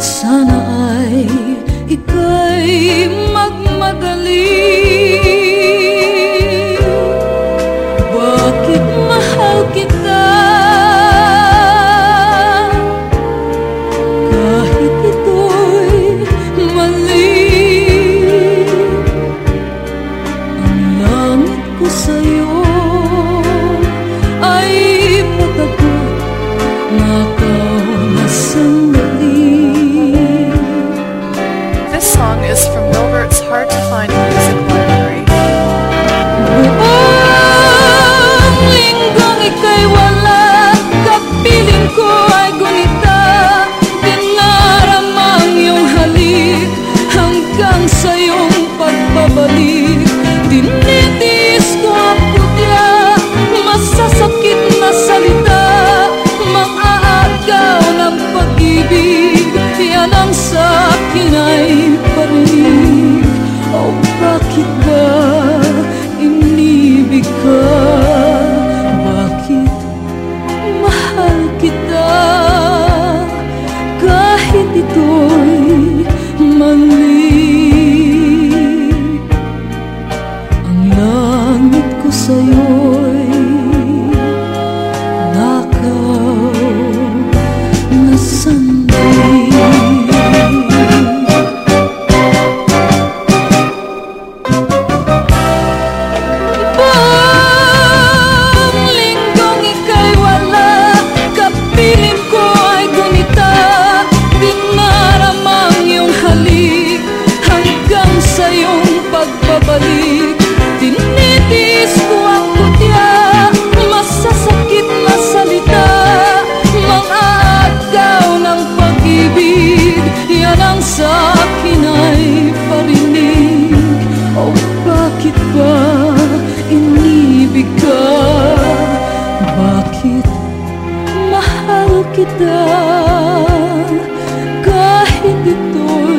sana ay ika'y kita? Kahit ito'y